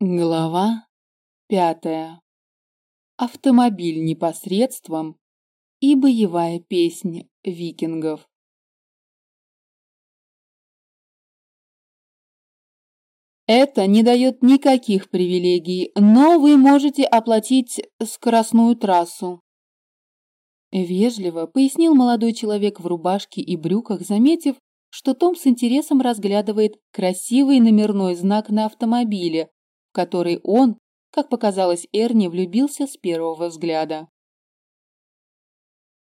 Глава пятая. Автомобиль непосредством и боевая песня викингов. Это не дает никаких привилегий, но вы можете оплатить скоростную трассу. Вежливо пояснил молодой человек в рубашке и брюках, заметив, что Том с интересом разглядывает красивый номерной знак на автомобиле, в который он, как показалось Эрни, влюбился с первого взгляда.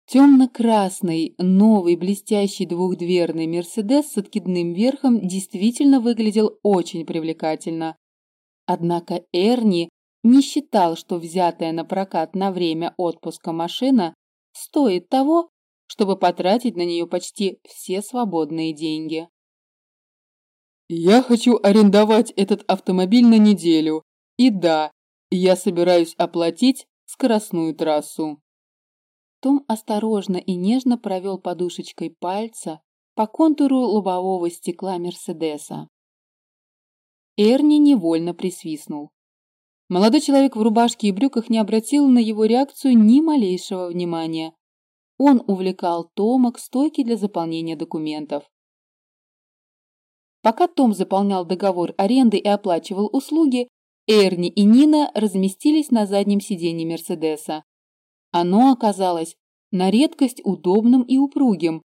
Темно-красный, новый, блестящий двухдверный «Мерседес» с откидным верхом действительно выглядел очень привлекательно. Однако Эрни не считал, что взятая на прокат на время отпуска машина стоит того, чтобы потратить на нее почти все свободные деньги. «Я хочу арендовать этот автомобиль на неделю. И да, я собираюсь оплатить скоростную трассу». Том осторожно и нежно провел подушечкой пальца по контуру лобового стекла Мерседеса. Эрни невольно присвистнул. Молодой человек в рубашке и брюках не обратил на его реакцию ни малейшего внимания. Он увлекал Тома к стойке для заполнения документов. Пока Том заполнял договор аренды и оплачивал услуги, Эрни и Нина разместились на заднем сиденье Мерседеса. Оно оказалось на редкость удобным и упругим.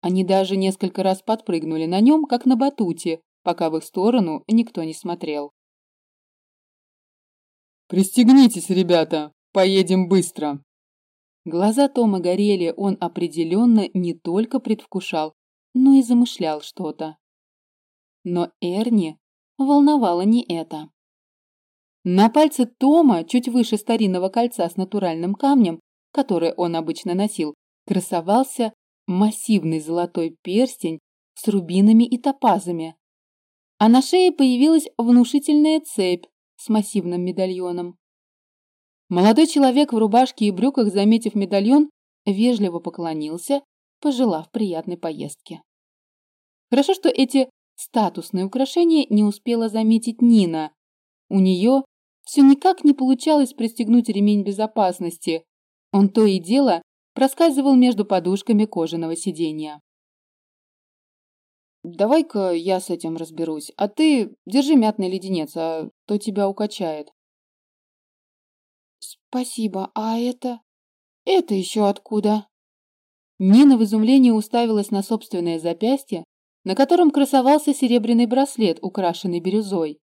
Они даже несколько раз подпрыгнули на нем, как на батуте, пока в их сторону никто не смотрел. «Пристегнитесь, ребята, поедем быстро!» Глаза Тома горели, он определенно не только предвкушал, но и замышлял что-то. Но Эрни волновало не это. На пальце Тома, чуть выше старинного кольца с натуральным камнем, которое он обычно носил, красовался массивный золотой перстень с рубинами и топазами. А на шее появилась внушительная цепь с массивным медальоном. Молодой человек в рубашке и брюках, заметив медальон, вежливо поклонился, пожелав приятной поездки. Хорошо, что эти статусные украшения не успела заметить Нина. У нее все никак не получалось пристегнуть ремень безопасности, он то и дело проскальзывал между подушками кожаного сиденья. «Давай-ка я с этим разберусь, а ты держи мятный леденец, а то тебя укачает». «Спасибо, а это... это еще откуда?» Нина в изумлении уставилась на собственное запястье, на котором красовался серебряный браслет, украшенный бирюзой.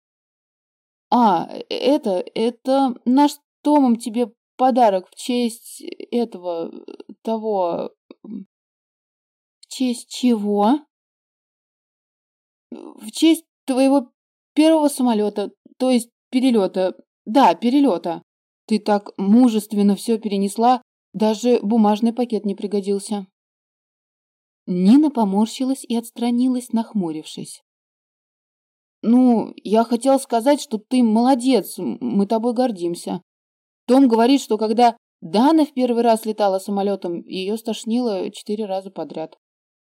«А, это... это наш Томом тебе подарок в честь этого, того... В честь чего? В честь твоего первого самолета, то есть перелета. Да, перелета. Ты так мужественно все перенесла, даже бумажный пакет не пригодился. Нина поморщилась и отстранилась, нахмурившись. «Ну, я хотел сказать, что ты молодец, мы тобой гордимся. Том говорит, что когда Дана в первый раз летала самолетом, ее стошнило четыре раза подряд.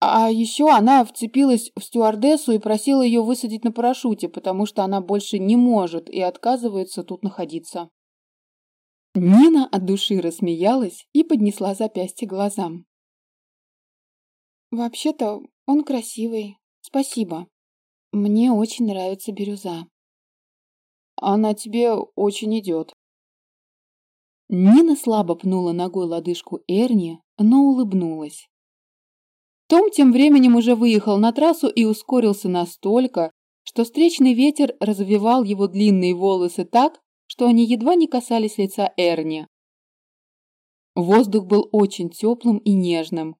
А еще она вцепилась в стюардессу и просила ее высадить на парашюте, потому что она больше не может и отказывается тут находиться. Нина от души рассмеялась и поднесла запястье глазам. «Вообще-то он красивый. Спасибо. Мне очень нравится бирюза». «Она тебе очень идет», Нина слабо пнула ногой лодыжку Эрни, но улыбнулась. Том тем временем уже выехал на трассу и ускорился настолько, что встречный ветер развивал его длинные волосы так, что они едва не касались лица Эрни. Воздух был очень теплым и нежным.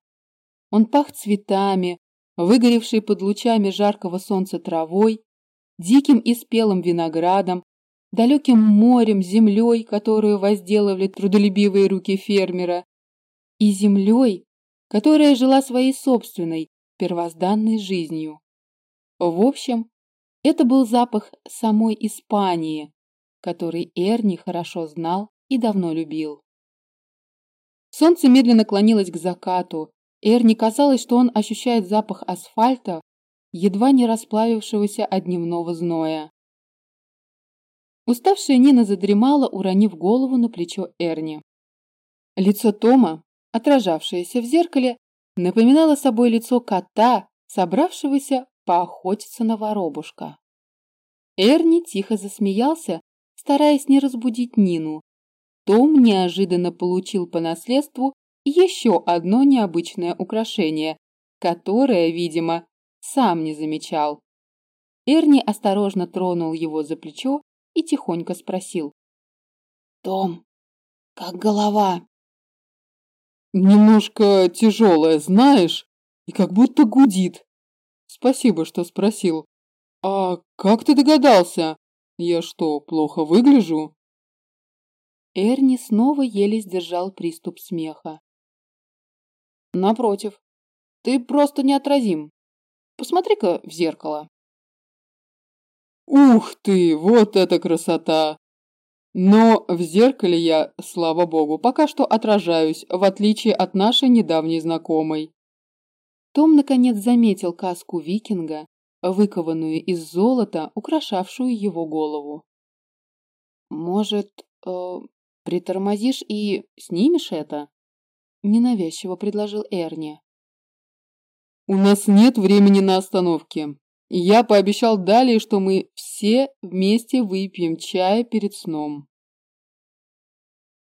Он пах цветами, выгоревшей под лучами жаркого солнца травой, диким и спелым виноградом, далеким морем, землей, которую возделывали трудолюбивые руки фермера, и землей, которая жила своей собственной, первозданной жизнью. В общем, это был запах самой Испании, который Эрни хорошо знал и давно любил. Солнце медленно клонилось к закату. Эрни казалось, что он ощущает запах асфальта, едва не расплавившегося от дневного зноя. Уставшая Нина задремала, уронив голову на плечо Эрни. Лицо Тома, отражавшееся в зеркале, напоминало собой лицо кота, собравшегося поохотиться на воробушка. Эрни тихо засмеялся, стараясь не разбудить Нину. Том неожиданно получил по наследству еще одно необычное украшение, которое, видимо, сам не замечал. Эрни осторожно тронул его за плечо и тихонько спросил. «Том, как голова?» «Немножко тяжелая, знаешь, и как будто гудит. Спасибо, что спросил. А как ты догадался? Я что, плохо выгляжу?» Эрни снова еле сдержал приступ смеха. «Напротив, ты просто неотразим. Посмотри-ка в зеркало». Ух ты, вот это красота! Но в зеркале я, слава богу, пока что отражаюсь, в отличие от нашей недавней знакомой. Том наконец заметил каску викинга, выкованную из золота, украшавшую его голову. «Может, э, притормозишь и снимешь это?» Ненавязчиво предложил Эрни. «У нас нет времени на остановки. Я пообещал далее, что мы все вместе выпьем чай перед сном.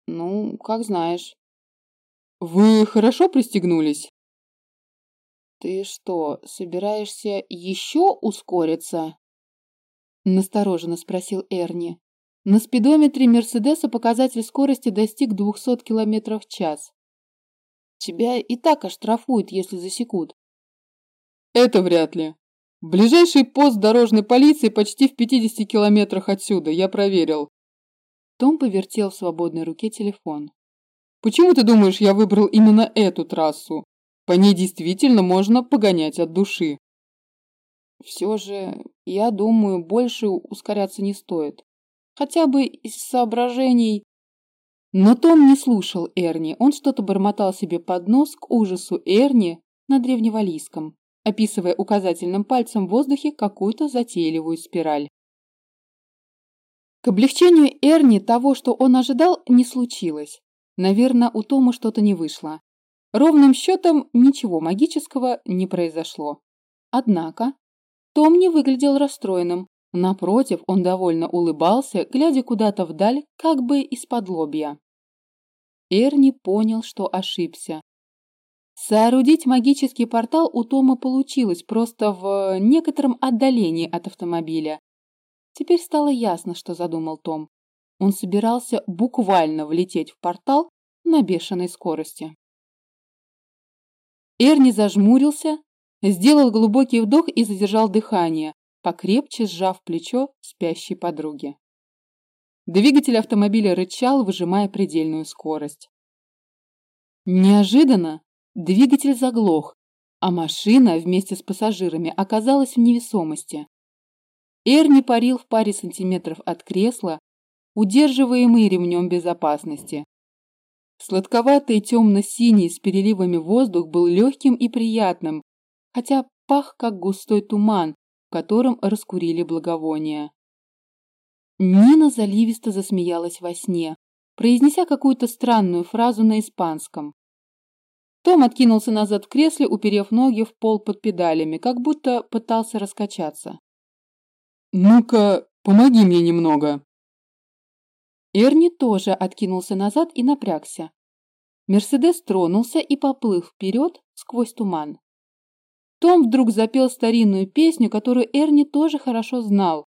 Ну, как знаешь. Вы хорошо пристегнулись? Ты что, собираешься еще ускориться? Настороженно спросил Эрни. На спидометре Мерседеса показатель скорости достиг 200 км в час. Тебя и так оштрафуют, если засекут. Это вряд ли. Ближайший пост дорожной полиции почти в 50 километрах отсюда, я проверил. Том повертел в свободной руке телефон. Почему ты думаешь, я выбрал именно эту трассу? По ней действительно можно погонять от души. Все же, я думаю, больше ускоряться не стоит. Хотя бы из соображений... Но Том не слушал Эрни, он что-то бормотал себе под нос к ужасу Эрни на древневалийском описывая указательным пальцем в воздухе какую-то затейливую спираль. К облегчению Эрни того, что он ожидал, не случилось. Наверное, у Тома что-то не вышло. Ровным счетом ничего магического не произошло. Однако Том не выглядел расстроенным. Напротив, он довольно улыбался, глядя куда-то вдаль, как бы из-под лобья. Эрни понял, что ошибся. Соорудить магический портал у Тома получилось просто в некотором отдалении от автомобиля. Теперь стало ясно, что задумал Том. Он собирался буквально влететь в портал на бешеной скорости. Эрни зажмурился, сделал глубокий вдох и задержал дыхание, покрепче сжав плечо спящей подруги. Двигатель автомобиля рычал, выжимая предельную скорость. Неожиданно Двигатель заглох, а машина вместе с пассажирами оказалась в невесомости. Эрни парил в паре сантиметров от кресла, удерживаемый ремнем безопасности. Сладковатый темно-синий с переливами воздух был легким и приятным, хотя пах, как густой туман, в котором раскурили благовония. Нина заливисто засмеялась во сне, произнеся какую-то странную фразу на испанском. Том откинулся назад в кресле, уперев ноги в пол под педалями, как будто пытался раскачаться. «Ну-ка, помоги мне немного!» Эрни тоже откинулся назад и напрягся. Мерседес тронулся и поплыл вперед сквозь туман. Том вдруг запел старинную песню, которую Эрни тоже хорошо знал.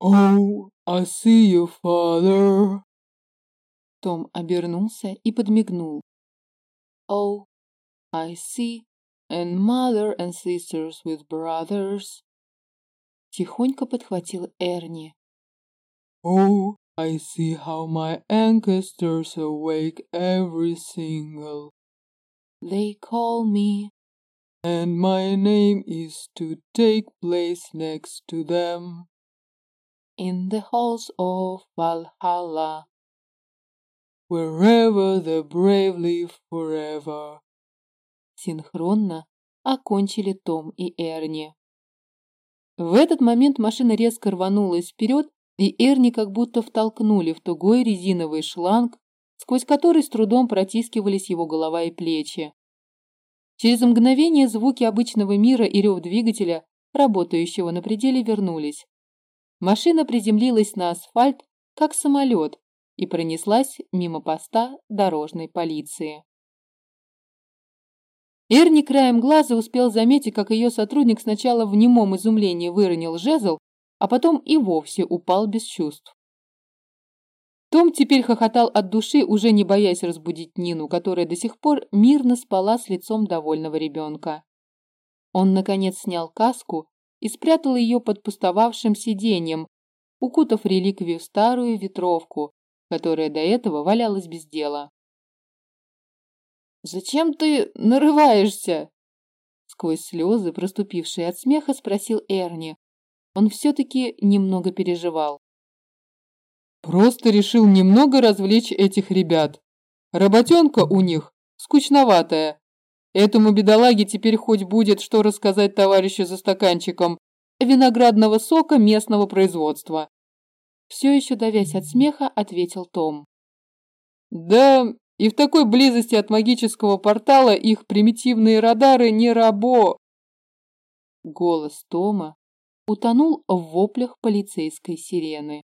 «Oh, I see you, father!» Том обернулся и подмигнул. Oh, I see, and mother and sisters with brothers. Тихонько подхватил Эрни. Oh, I see how my ancestors awake every single. They call me. And my name is to take place next to them. In the halls of Valhalla. Wherever the brave live forever. Синхронно окончили Том и Эрни. В этот момент машина резко рванулась вперед, и Эрни как будто втолкнули в тугой резиновый шланг, сквозь который с трудом протискивались его голова и плечи. Через мгновение звуки обычного мира и рев двигателя, работающего на пределе, вернулись. Машина приземлилась на асфальт, как самолет, и пронеслась мимо поста дорожной полиции. Эрни краем глаза успел заметить, как ее сотрудник сначала в немом изумлении выронил жезл, а потом и вовсе упал без чувств. Том теперь хохотал от души, уже не боясь разбудить Нину, которая до сих пор мирно спала с лицом довольного ребенка. Он, наконец, снял каску и спрятал ее под пустовавшим сиденьем, укутав реликвию старую ветровку, которая до этого валялась без дела. «Зачем ты нарываешься?» Сквозь слезы, проступившие от смеха, спросил Эрни. Он все-таки немного переживал. «Просто решил немного развлечь этих ребят. Работенка у них скучноватая. Этому бедолаге теперь хоть будет что рассказать товарищу за стаканчиком виноградного сока местного производства. Все еще давясь от смеха, ответил Том. Да, и в такой близости от магического портала их примитивные радары не рабо. Голос Тома утонул в воплях полицейской сирены.